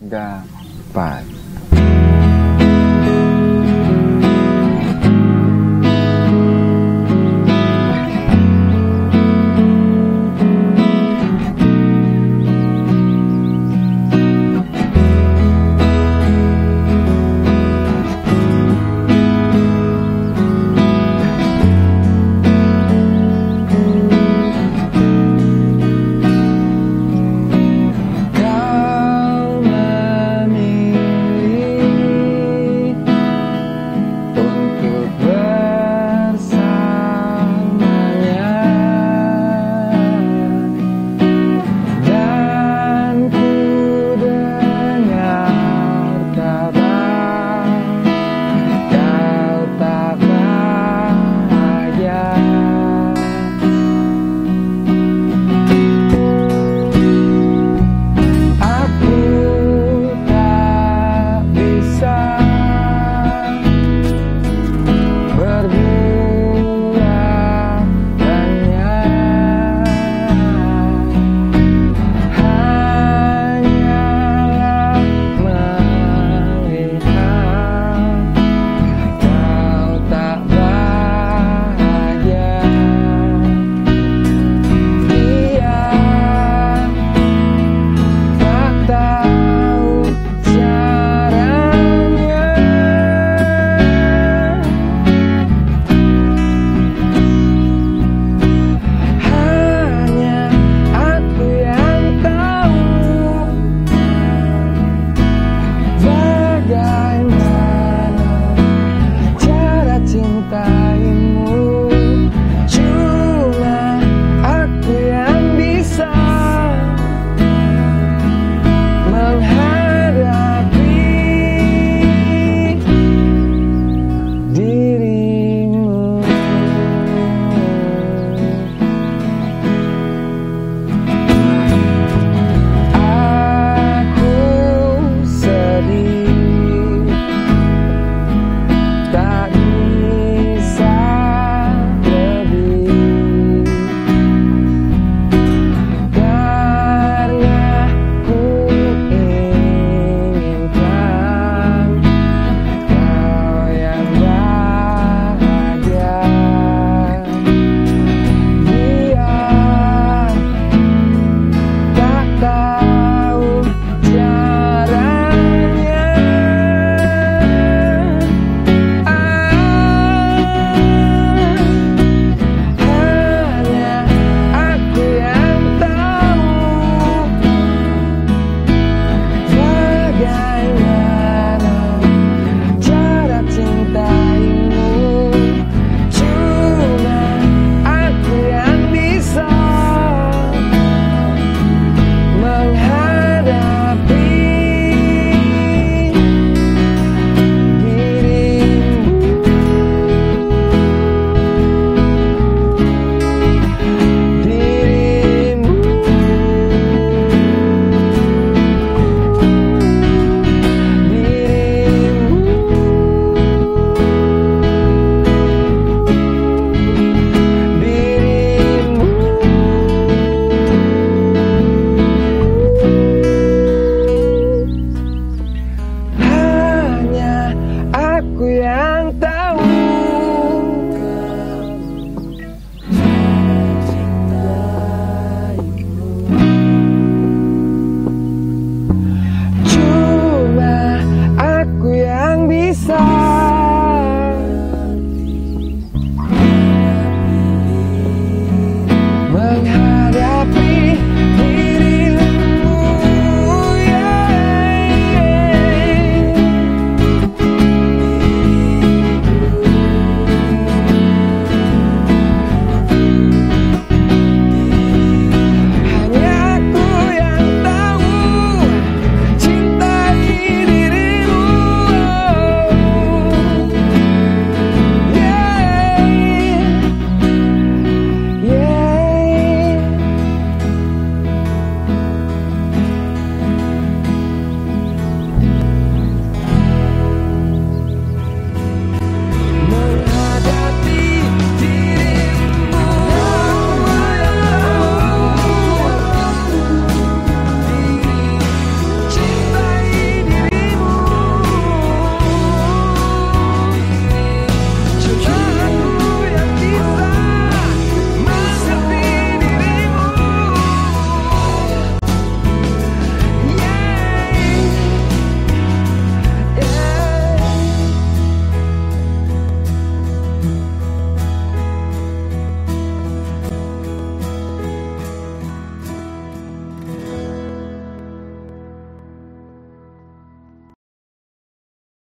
应该